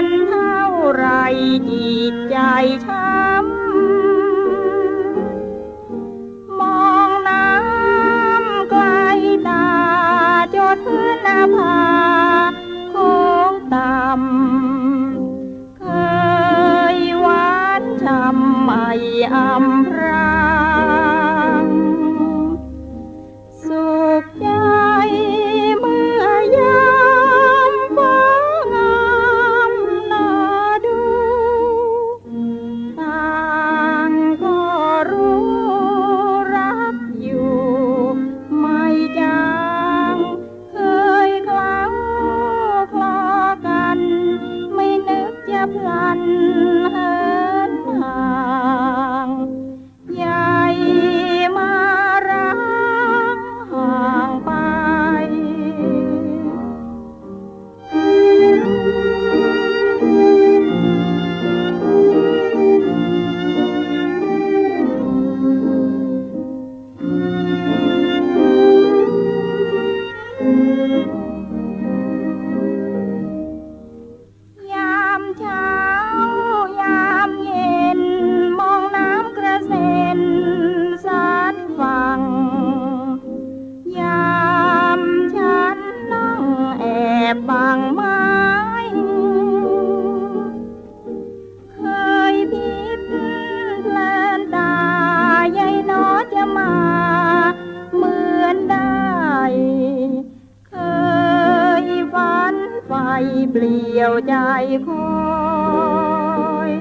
ันเท่าไรจีตใจช้ำมองน้ำไกลตาจดพื้นนาภาโค้งต่ำเคยหวานช้ำไม่อำ เปลี่ยวใจคอย